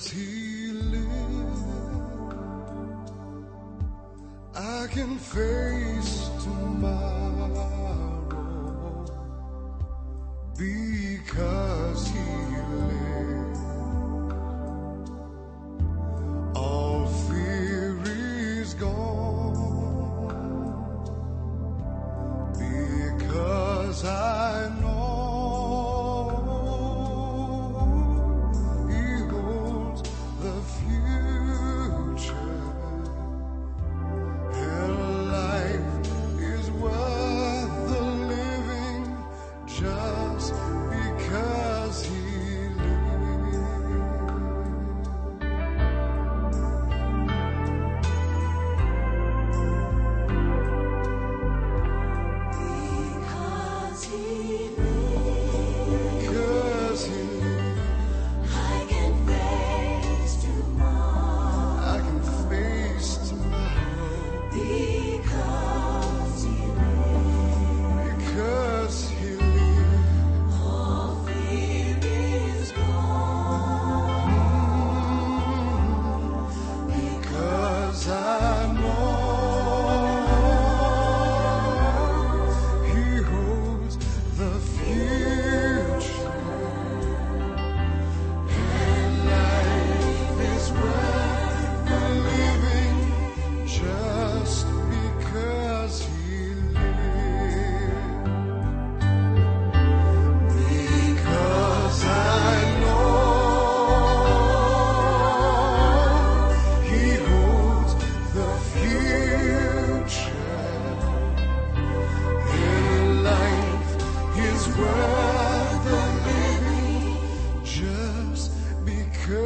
Because he lives, I can face tomorrow. Because he lives.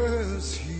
curse you.